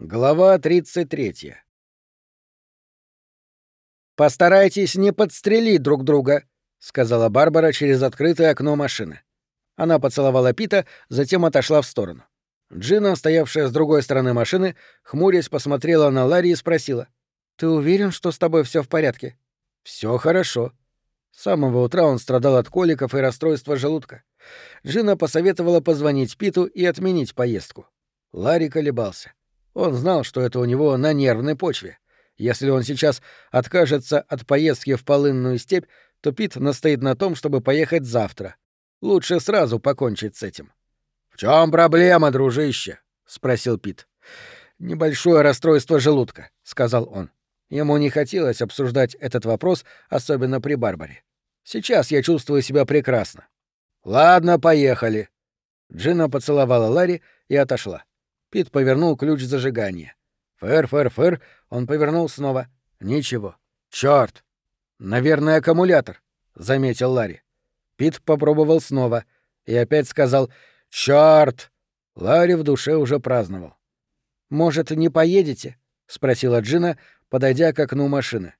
Глава 33. «Постарайтесь не подстрелить друг друга», — сказала Барбара через открытое окно машины. Она поцеловала Пита, затем отошла в сторону. Джина, стоявшая с другой стороны машины, хмурясь посмотрела на Ларри и спросила. «Ты уверен, что с тобой все в порядке?» Все хорошо». С самого утра он страдал от коликов и расстройства желудка. Джина посоветовала позвонить Питу и отменить поездку. Ларри колебался. Он знал, что это у него на нервной почве. Если он сейчас откажется от поездки в полынную степь, то Пит настоит на том, чтобы поехать завтра. Лучше сразу покончить с этим. «В чем проблема, дружище?» — спросил Пит. «Небольшое расстройство желудка», — сказал он. Ему не хотелось обсуждать этот вопрос, особенно при Барбаре. «Сейчас я чувствую себя прекрасно». «Ладно, поехали». Джина поцеловала Ларри и отошла. Пит повернул ключ зажигания. Фэр, фэр, фэр, он повернул снова. Ничего. Чёрт! Наверное, аккумулятор, заметил Ларри. Пит попробовал снова и опять сказал «Чёрт!». Ларри в душе уже праздновал. «Может, не поедете?» — спросила Джина, подойдя к окну машины.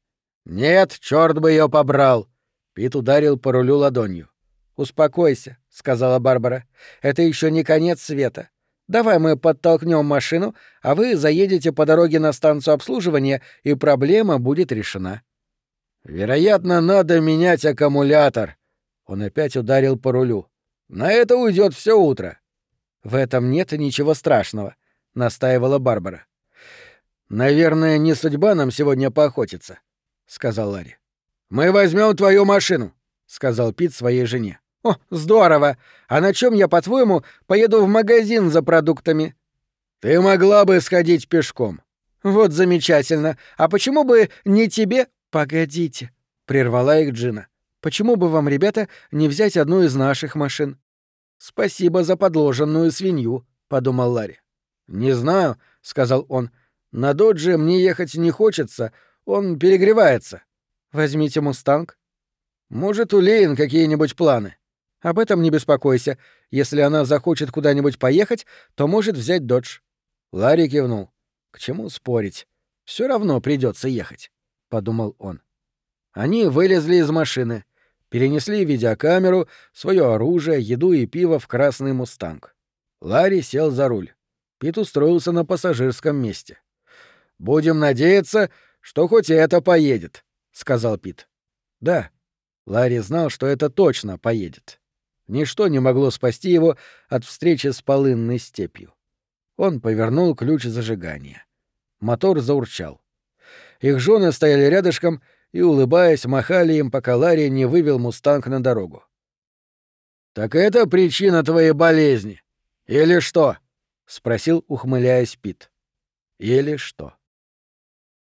«Нет, чёрт бы её побрал!» Пит ударил по рулю ладонью. «Успокойся», — сказала Барбара. «Это ещё не конец света. Давай мы подтолкнем машину, а вы заедете по дороге на станцию обслуживания, и проблема будет решена. Вероятно, надо менять аккумулятор. Он опять ударил по рулю. На это уйдет все утро. В этом нет ничего страшного, настаивала Барбара. Наверное, не судьба нам сегодня поохотиться, сказал Ларри. Мы возьмем твою машину, сказал Пит своей жене. «О, здорово! А на чем я, по-твоему, поеду в магазин за продуктами?» «Ты могла бы сходить пешком». «Вот замечательно. А почему бы не тебе...» «Погодите», — прервала их Джина. «Почему бы вам, ребята, не взять одну из наших машин?» «Спасибо за подложенную свинью», — подумал Ларри. «Не знаю», — сказал он. «На додже мне ехать не хочется, он перегревается». «Возьмите мустанг». «Может, у Лейн какие-нибудь планы?» Об этом не беспокойся. Если она захочет куда-нибудь поехать, то может взять додж. Ларри кивнул. К чему спорить? Все равно придется ехать, подумал он. Они вылезли из машины, перенесли видеокамеру, свое оружие, еду и пиво в красный мустанг. Ларри сел за руль. Пит устроился на пассажирском месте. Будем надеяться, что хоть и это поедет, сказал Пит. Да. Ларри знал, что это точно поедет. Ничто не могло спасти его от встречи с полынной степью. Он повернул ключ зажигания. Мотор заурчал. Их жены стояли рядышком и, улыбаясь, махали им, пока Ларри не вывел «Мустанг» на дорогу. «Так это причина твоей болезни? Или что?» — спросил, ухмыляясь Пит. «Или что?»